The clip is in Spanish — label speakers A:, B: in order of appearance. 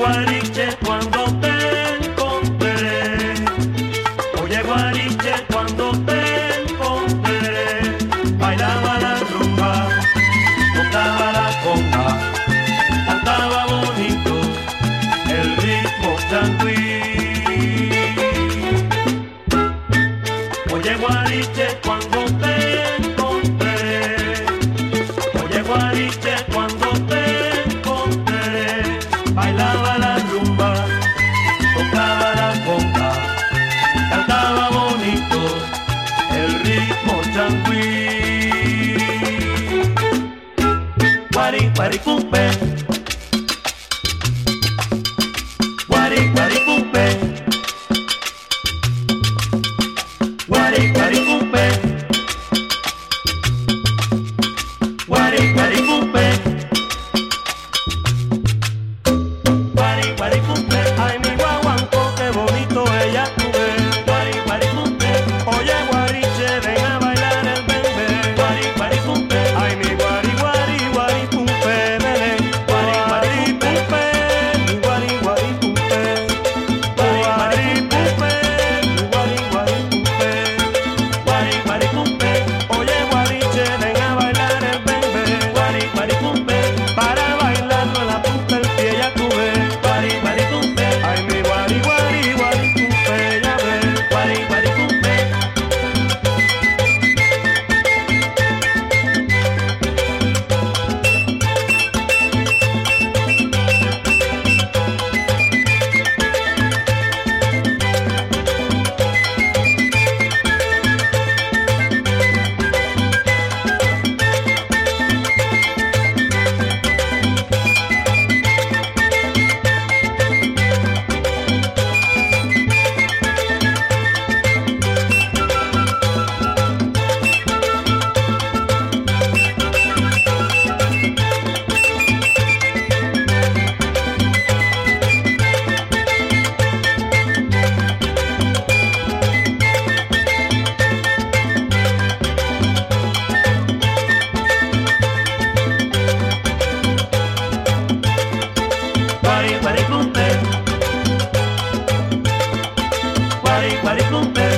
A: guariche, cuando te encontré. Oye, guariche, cuando te encontré. Bailaba la rumba, tocaba la conga, cantaba bonito el ritmo changuí. Oye, guariche, cuando te encontré. Oye, guariche, cuando guari guaricumpe. Guari guaricumpe. Guari guaricumpe. Party, party, boom,